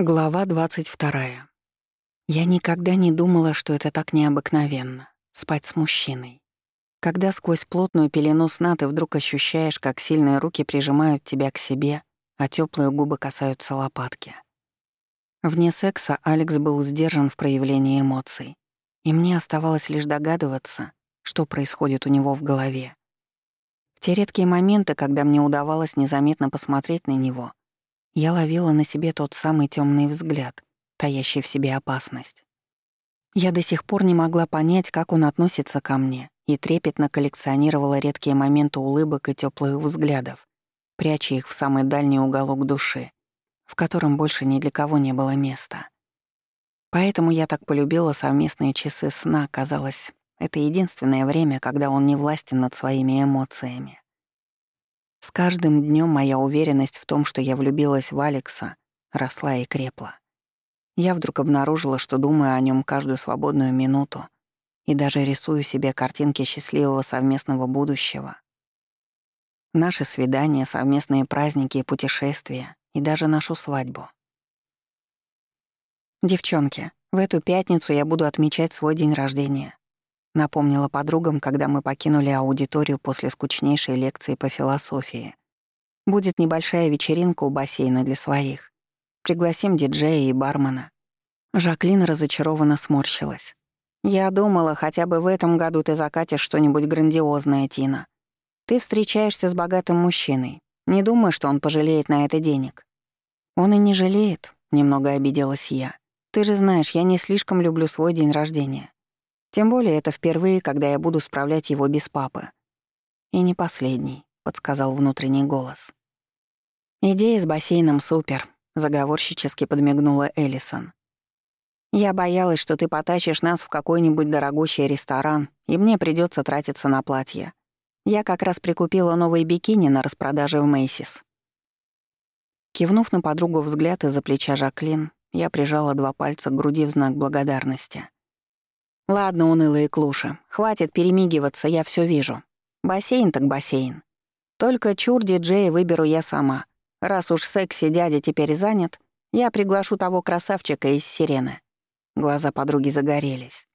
Глава 22. Я никогда не думала, что это так необыкновенно — спать с мужчиной. Когда сквозь плотную пелену сна ты вдруг ощущаешь, как сильные руки прижимают тебя к себе, а теплые губы касаются лопатки. Вне секса Алекс был сдержан в проявлении эмоций, и мне оставалось лишь догадываться, что происходит у него в голове. В те редкие моменты, когда мне удавалось незаметно посмотреть на него — я ловила на себе тот самый темный взгляд, таящий в себе опасность. Я до сих пор не могла понять, как он относится ко мне, и трепетно коллекционировала редкие моменты улыбок и теплых взглядов, пряча их в самый дальний уголок души, в котором больше ни для кого не было места. Поэтому я так полюбила совместные часы сна, казалось, это единственное время, когда он не властен над своими эмоциями. С каждым днем моя уверенность в том, что я влюбилась в Алекса, росла и крепла. Я вдруг обнаружила, что думаю о нем каждую свободную минуту и даже рисую себе картинки счастливого совместного будущего. Наши свидания, совместные праздники и путешествия, и даже нашу свадьбу. Девчонки, в эту пятницу я буду отмечать свой день рождения. Напомнила подругам, когда мы покинули аудиторию после скучнейшей лекции по философии. Будет небольшая вечеринка у бассейна для своих. Пригласим диджея и бармена. Жаклин разочарованно сморщилась. «Я думала, хотя бы в этом году ты закатишь что-нибудь грандиозное, Тина. Ты встречаешься с богатым мужчиной. Не думаю, что он пожалеет на это денег». «Он и не жалеет», — немного обиделась я. «Ты же знаешь, я не слишком люблю свой день рождения. Тем более это впервые, когда я буду справлять его без папы. И не последний, подсказал внутренний голос. Идея с бассейном супер, заговорщически подмигнула Эллисон. Я боялась, что ты потащишь нас в какой-нибудь дорогущий ресторан, и мне придется тратиться на платье. Я как раз прикупила новые бикини на распродаже в Мейсис. Кивнув на подругу взгляд из-за плеча Жаклин, я прижала два пальца к груди в знак благодарности. Ладно, унылые клуши, хватит перемигиваться, я все вижу. Бассейн так бассейн. Только чур диджея выберу я сама. Раз уж секси дядя теперь занят, я приглашу того красавчика из сирены. Глаза подруги загорелись.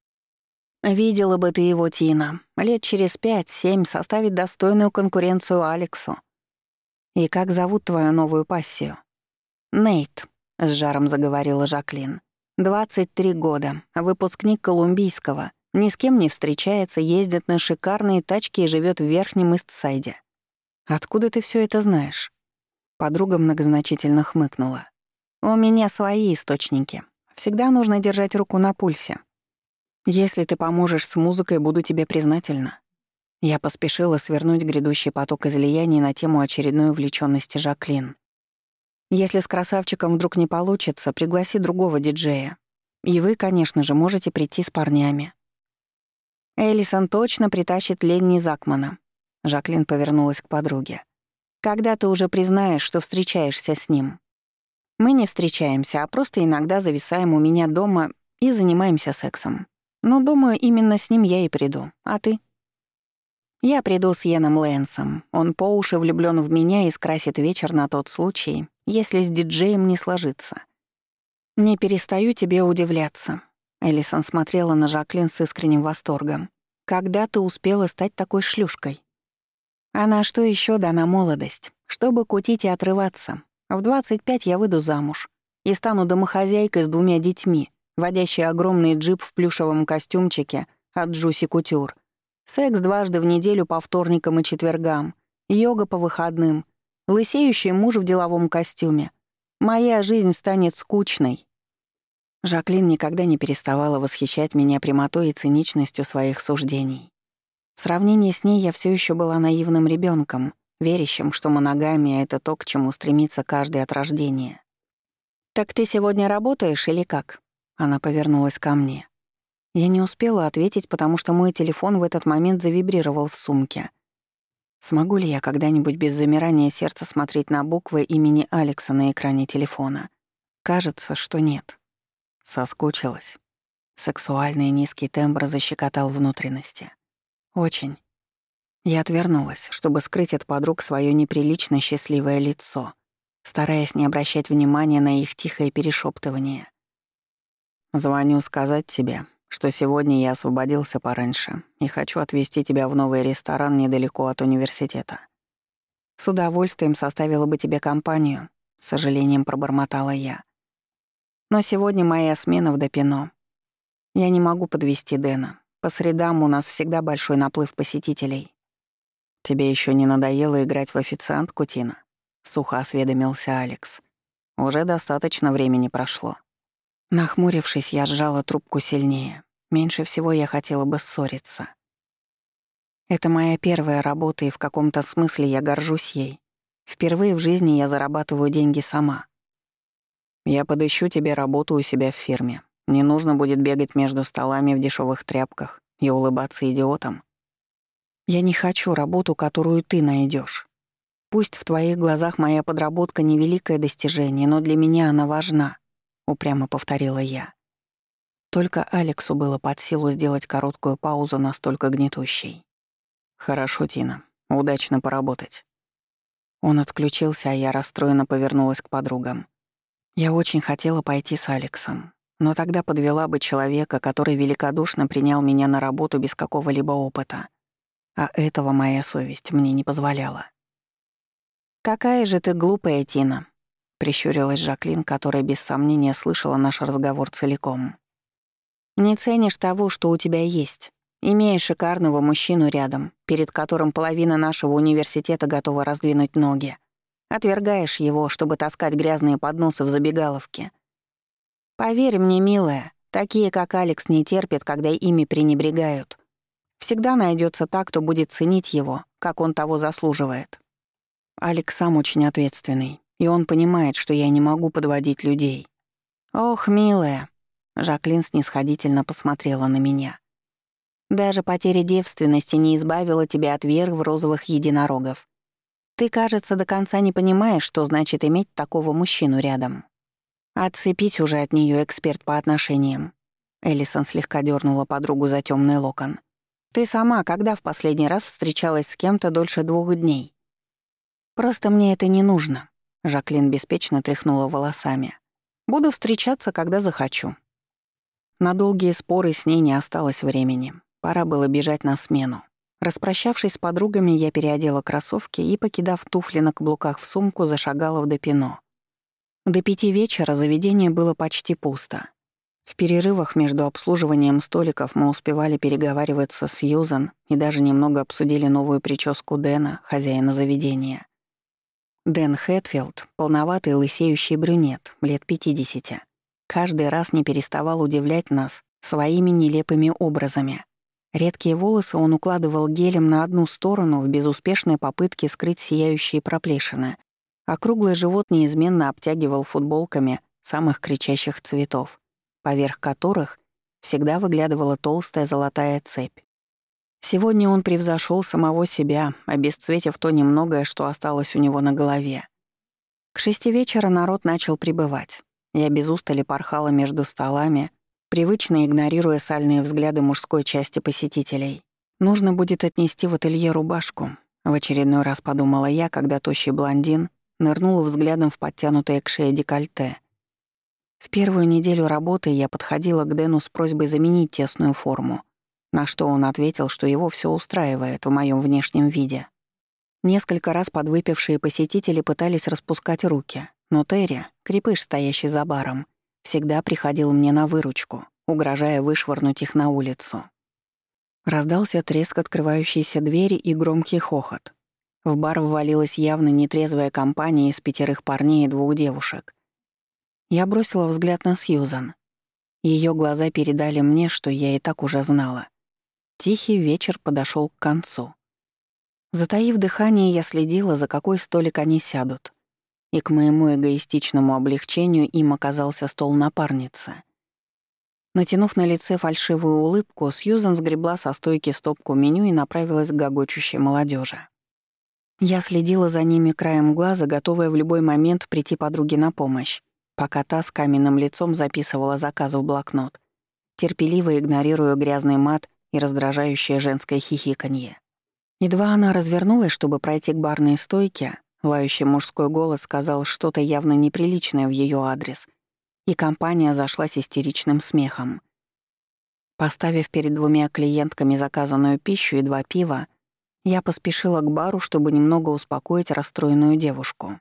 Видела бы ты его, Тина. Лет через пять-семь составить достойную конкуренцию Алексу. И как зовут твою новую пассию? Нейт, с жаром заговорила Жаклин. 23 года, выпускник Колумбийского, ни с кем не встречается, ездит на шикарные тачки и живет в Верхнем Истсайде. Откуда ты все это знаешь? Подруга многозначительно хмыкнула. У меня свои источники. Всегда нужно держать руку на пульсе. Если ты поможешь с музыкой, буду тебе признательна. Я поспешила свернуть грядущий поток излияний на тему очередной увлеченности Жаклин. Если с красавчиком вдруг не получится, пригласи другого диджея. И вы, конечно же, можете прийти с парнями. Элисон точно притащит Ленни Закмана. Жаклин повернулась к подруге. Когда ты уже признаешь, что встречаешься с ним? Мы не встречаемся, а просто иногда зависаем у меня дома и занимаемся сексом. Но, думаю, именно с ним я и приду. А ты? Я приду с Йеном Лэнсом. Он по уши влюблён в меня и скрасит вечер на тот случай, если с диджеем не сложится. «Не перестаю тебе удивляться», — Элисон смотрела на Жаклин с искренним восторгом. «Когда ты успела стать такой шлюшкой?» «А на что еще дана молодость? Чтобы кутить и отрываться. В 25 я выйду замуж и стану домохозяйкой с двумя детьми, водящей огромный джип в плюшевом костюмчике от Джуси Кутюр. Секс дважды в неделю по вторникам и четвергам, йога по выходным, лысеющий муж в деловом костюме. Моя жизнь станет скучной. Жаклин никогда не переставала восхищать меня прямотой и циничностью своих суждений. В сравнении с ней я все еще была наивным ребенком, верящим, что моногамия — это то, к чему стремится каждый от рождения. «Так ты сегодня работаешь или как?» Она повернулась ко мне. Я не успела ответить, потому что мой телефон в этот момент завибрировал в сумке — Смогу ли я когда-нибудь без замирания сердца смотреть на буквы имени Алекса на экране телефона? Кажется, что нет. Соскучилась. Сексуальный низкий тембр защекотал внутренности. Очень. Я отвернулась, чтобы скрыть от подруг свое неприлично счастливое лицо. стараясь не обращать внимания на их тихое перешептывание. «Звоню сказать тебе, что сегодня я освободился пораньше и хочу отвезти тебя в новый ресторан недалеко от университета. С удовольствием составила бы тебе компанию, с сожалением пробормотала я. Но сегодня моя смена в Допино. Я не могу подвести Дэна. По средам у нас всегда большой наплыв посетителей. Тебе еще не надоело играть в официантку, Тина? Сухо осведомился Алекс. Уже достаточно времени прошло. Нахмурившись, я сжала трубку сильнее. Меньше всего я хотела бы ссориться. Это моя первая работа, и в каком-то смысле я горжусь ей. Впервые в жизни я зарабатываю деньги сама. Я подыщу тебе работу у себя в фирме. Не нужно будет бегать между столами в дешевых тряпках и улыбаться идиотам. Я не хочу работу, которую ты найдешь. Пусть в твоих глазах моя подработка — невеликое достижение, но для меня она важна, — упрямо повторила я. Только Алексу было под силу сделать короткую паузу настолько гнетущей. «Хорошо, Тина. Удачно поработать». Он отключился, а я расстроенно повернулась к подругам. Я очень хотела пойти с Алексом, но тогда подвела бы человека, который великодушно принял меня на работу без какого-либо опыта. А этого моя совесть мне не позволяла. «Какая же ты глупая, Тина», — прищурилась Жаклин, которая без сомнения слышала наш разговор целиком. «Не ценишь того, что у тебя есть. Имея шикарного мужчину рядом, перед которым половина нашего университета готова раздвинуть ноги, отвергаешь его, чтобы таскать грязные подносы в забегаловке. Поверь мне, милая, такие, как Алекс, не терпят, когда ими пренебрегают. Всегда найдется так, кто будет ценить его, как он того заслуживает. Алекс сам очень ответственный, и он понимает, что я не могу подводить людей. «Ох, милая», — Жаклин снисходительно посмотрела на меня. Даже потеря девственности не избавила тебя от веры в розовых единорогов. Ты, кажется, до конца не понимаешь, что значит иметь такого мужчину рядом. Отцепить уже от нее эксперт по отношениям. Эллисон слегка дернула подругу за темный локон. Ты сама когда в последний раз встречалась с кем-то дольше двух дней? Просто мне это не нужно. Жаклин беспечно тряхнула волосами. Буду встречаться, когда захочу. На долгие споры с ней не осталось времени. Пора было бежать на смену. Распрощавшись с подругами, я переодела кроссовки и, покидав туфли на каблуках в сумку, зашагала в Допино. До пяти вечера заведение было почти пусто. В перерывах между обслуживанием столиков мы успевали переговариваться с Юзан и даже немного обсудили новую прическу Дэна, хозяина заведения. Дэн Хэтфилд — полноватый лысеющий брюнет, лет 50. Каждый раз не переставал удивлять нас своими нелепыми образами. Редкие волосы он укладывал гелем на одну сторону в безуспешной попытке скрыть сияющие проплешины, а круглый живот неизменно обтягивал футболками самых кричащих цветов, поверх которых всегда выглядывала толстая золотая цепь. Сегодня он превзошел самого себя, обесцветив то немногое, что осталось у него на голове. К шести вечера народ начал прибывать. Я без устали порхала между столами, привычно игнорируя сальные взгляды мужской части посетителей. Нужно будет отнести в ателье рубашку. В очередной раз подумала я, когда тощий блондин нырнул взглядом в подтянутое к шее декольте. В первую неделю работы я подходила к Дэну с просьбой заменить тесную форму, на что он ответил, что его все устраивает в моем внешнем виде. Несколько раз подвыпившие посетители пытались распускать руки, но Терри, крепыш, стоящий за баром, всегда приходил мне на выручку, угрожая вышвырнуть их на улицу. Раздался треск открывающейся двери и громкий хохот. В бар ввалилась явно нетрезвая компания из пятерых парней и двух девушек. Я бросила взгляд на Сьюзан. Ее глаза передали мне, что я и так уже знала. Тихий вечер подошел к концу. Затаив дыхание, я следила, за какой столик они сядут и к моему эгоистичному облегчению им оказался стол напарницы. Натянув на лице фальшивую улыбку, Сьюзан сгребла со стойки стопку меню и направилась к гогочущей молодежи. Я следила за ними краем глаза, готовая в любой момент прийти подруге на помощь, пока та с каменным лицом записывала заказы в блокнот, терпеливо игнорируя грязный мат и раздражающее женское хихиканье. Едва она развернулась, чтобы пройти к барной стойке, Лающий мужской голос сказал что-то явно неприличное в ее адрес, и компания зашлась истеричным смехом. Поставив перед двумя клиентками заказанную пищу и два пива, я поспешила к бару, чтобы немного успокоить расстроенную девушку.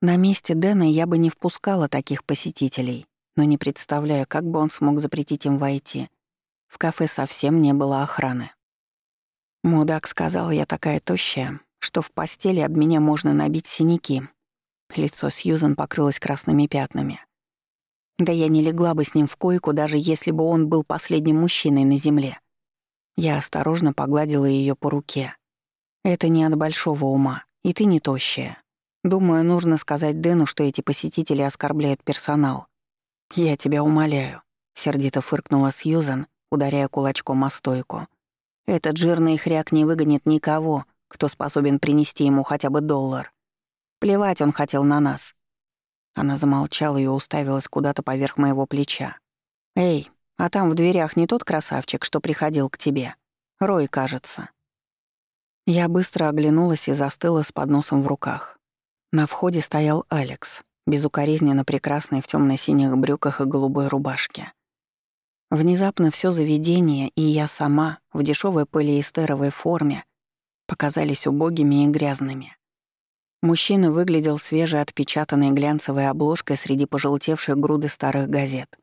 На месте Дэна я бы не впускала таких посетителей, но не представляю, как бы он смог запретить им войти. В кафе совсем не было охраны. Мудак сказал, я такая тощая, что в постели об меня можно набить синяки. Лицо Сьюзен покрылось красными пятнами. Да я не легла бы с ним в койку, даже если бы он был последним мужчиной на земле. Я осторожно погладила ее по руке. Это не от большого ума, и ты не тощая. Думаю, нужно сказать Дэну, что эти посетители оскорбляют персонал. Я тебя умоляю, сердито фыркнула Сьюзан, ударяя кулачком о стойку. Этот жирный хряк не выгонит никого, кто способен принести ему хотя бы доллар. Плевать он хотел на нас. Она замолчала и уставилась куда-то поверх моего плеча. «Эй, а там в дверях не тот красавчик, что приходил к тебе? Рой, кажется». Я быстро оглянулась и застыла с подносом в руках. На входе стоял Алекс, безукоризненно прекрасный в темно синих брюках и голубой рубашке. Внезапно все заведение и я сама в дешевой полиэстеровой форме показались убогими и грязными. Мужчина выглядел свежеотпечатанной глянцевой обложкой среди пожелтевших груды старых газет.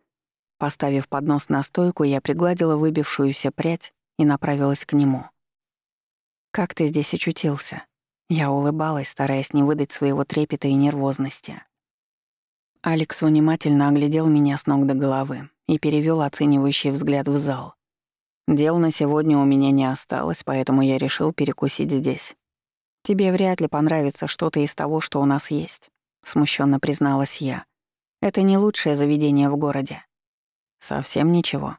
Поставив поднос на стойку, я пригладила выбившуюся прядь и направилась к нему — «Как ты здесь очутился?» Я улыбалась, стараясь не выдать своего трепета и нервозности. Алекс внимательно оглядел меня с ног до головы и перевёл оценивающий взгляд в зал. Дел на сегодня у меня не осталось, поэтому я решил перекусить здесь. Тебе вряд ли понравится что-то из того, что у нас есть, смущенно призналась я. Это не лучшее заведение в городе. Совсем ничего.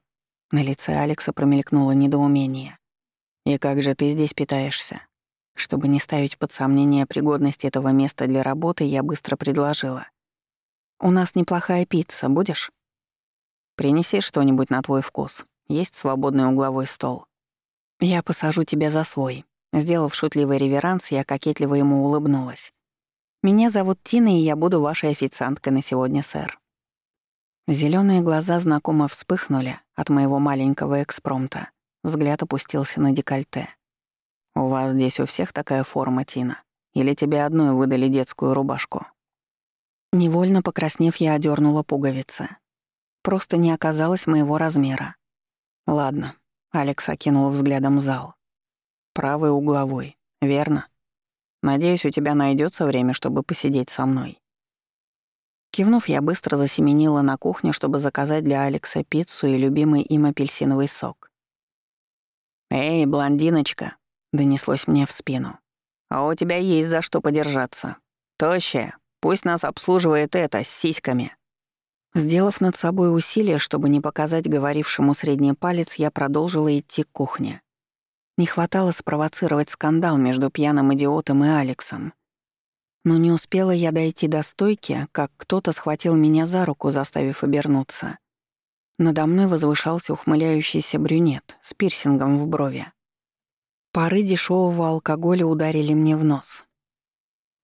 На лице Алекса промелькнуло недоумение. И как же ты здесь питаешься? Чтобы не ставить под сомнение пригодность этого места для работы, я быстро предложила. «У нас неплохая пицца, будешь?» «Принеси что-нибудь на твой вкус. Есть свободный угловой стол. Я посажу тебя за свой». Сделав шутливый реверанс, я кокетливо ему улыбнулась. «Меня зовут Тина, и я буду вашей официанткой на сегодня, сэр». Зелёные глаза знакомо вспыхнули от моего маленького экспромта. Взгляд опустился на декольте. «У вас здесь у всех такая форма, Тина? Или тебе одной выдали детскую рубашку?» Невольно покраснев, я одернула пуговицы. Просто не оказалось моего размера. «Ладно», — Алекс окинул взглядом зал. «Правый угловой, верно? Надеюсь, у тебя найдется время, чтобы посидеть со мной». Кивнув, я быстро засеменила на кухню, чтобы заказать для Алекса пиццу и любимый им апельсиновый сок. «Эй, блондиночка!» — донеслось мне в спину. «А у тебя есть за что подержаться. Тощая, пусть нас обслуживает это с сиськами». Сделав над собой усилие, чтобы не показать говорившему средний палец, я продолжила идти к кухне. Не хватало спровоцировать скандал между пьяным идиотом и Алексом. Но не успела я дойти до стойки, как кто-то схватил меня за руку, заставив обернуться. Надо мной возвышался ухмыляющийся брюнет с пирсингом в брови. Пары дешевого алкоголя ударили мне в нос.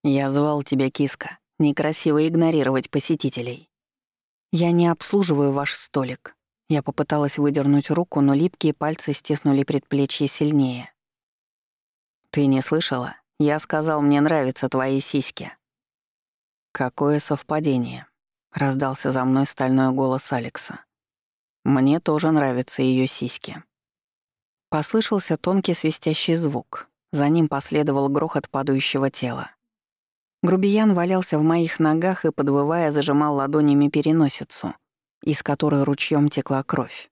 «Я звал тебя, киска. Некрасиво игнорировать посетителей. Я не обслуживаю ваш столик». Я попыталась выдернуть руку, но липкие пальцы стиснули предплечье сильнее. «Ты не слышала? Я сказал, мне нравятся твои сиськи». «Какое совпадение», — раздался за мной стальной голос Алекса. Мне тоже нравятся ее сиськи. Послышался тонкий свистящий звук. За ним последовал грохот падающего тела. Грубиян валялся в моих ногах и, подвывая, зажимал ладонями переносицу, из которой ручьем текла кровь.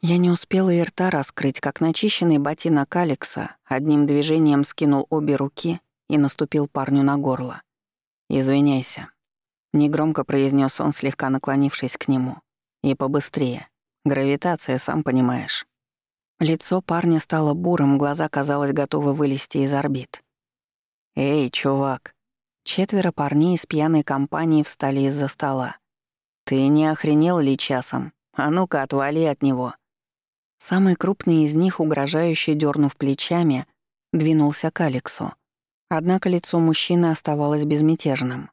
Я не успела и рта раскрыть, как начищенный ботинок Алекса одним движением скинул обе руки и наступил парню на горло. «Извиняйся», — негромко произнес он, слегка наклонившись к нему. И побыстрее. Гравитация, сам понимаешь. Лицо парня стало бурым, глаза, казалось, готовы вылезти из орбит. «Эй, чувак!» Четверо парней из пьяной компании встали из-за стола. «Ты не охренел ли часом? А ну-ка, отвали от него!» Самый крупный из них, угрожающе дернув плечами, двинулся к Алексу. Однако лицо мужчины оставалось безмятежным.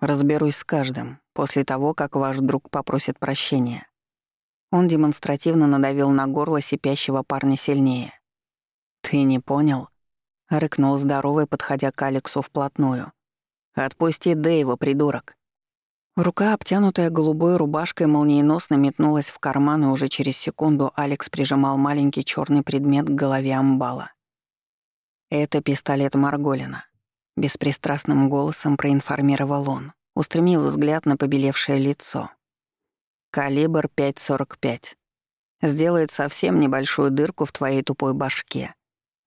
«Разберусь с каждым, после того, как ваш друг попросит прощения». Он демонстративно надавил на горло сипящего парня сильнее. «Ты не понял?» — рыкнул здоровый, подходя к Алексу вплотную. «Отпусти Дэйва, придурок!» Рука, обтянутая голубой рубашкой, молниеносно метнулась в карман, и уже через секунду Алекс прижимал маленький черный предмет к голове амбала. «Это пистолет Марголина», — беспристрастным голосом проинформировал он, устремив взгляд на побелевшее лицо. «Калибр 5.45. Сделает совсем небольшую дырку в твоей тупой башке,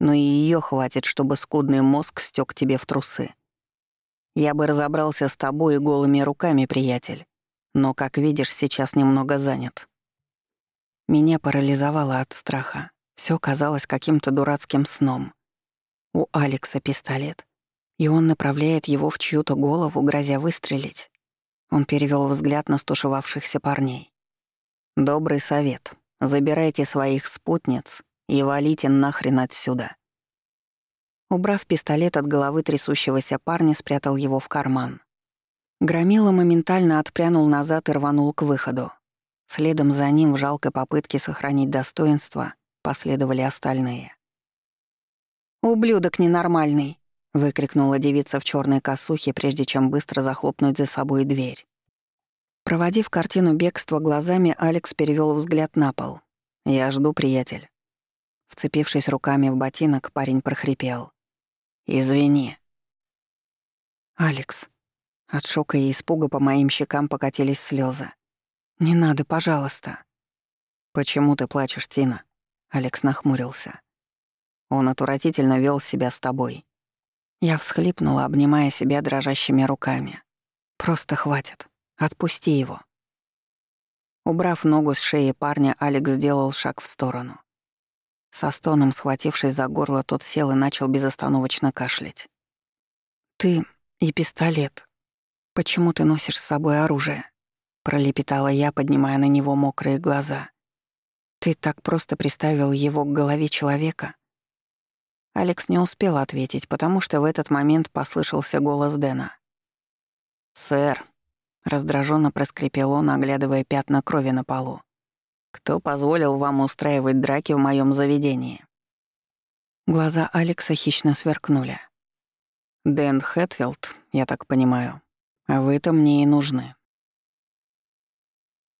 но и ее хватит, чтобы скудный мозг стек тебе в трусы. Я бы разобрался с тобой голыми руками, приятель, но, как видишь, сейчас немного занят». Меня парализовало от страха. Все казалось каким-то дурацким сном. У Алекса пистолет, и он направляет его в чью-то голову, грозя выстрелить. Он перевел взгляд на стушевавшихся парней. «Добрый совет. Забирайте своих спутниц и валите нахрен отсюда». Убрав пистолет от головы трясущегося парня, спрятал его в карман. Громила моментально отпрянул назад и рванул к выходу. Следом за ним в жалкой попытке сохранить достоинство последовали остальные. «Ублюдок ненормальный!» — выкрикнула девица в черной косухе, прежде чем быстро захлопнуть за собой дверь. Проводив картину бегства глазами, Алекс перевел взгляд на пол. «Я жду, приятель». Вцепившись руками в ботинок, парень прохрипел. «Извини». «Алекс». От шока и испуга по моим щекам покатились слезы. «Не надо, пожалуйста». «Почему ты плачешь, Тина?» Алекс нахмурился. «Он отвратительно вел себя с тобой». Я всхлипнула, обнимая себя дрожащими руками. «Просто хватит. Отпусти его». Убрав ногу с шеи парня, Алекс сделал шаг в сторону. Со стоном, схватившись за горло, тот сел и начал безостановочно кашлять. «Ты и пистолет. Почему ты носишь с собой оружие?» — пролепетала я, поднимая на него мокрые глаза. «Ты так просто приставил его к голове человека?» Алекс не успел ответить, потому что в этот момент послышался голос Дэна. «Сэр», — раздраженно проскрипел он, оглядывая пятна крови на полу. Кто позволил вам устраивать драки в моем заведении?» Глаза Алекса хищно сверкнули. «Дэн Хэтфилд, я так понимаю. А вы-то мне и нужны.